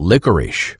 licorice.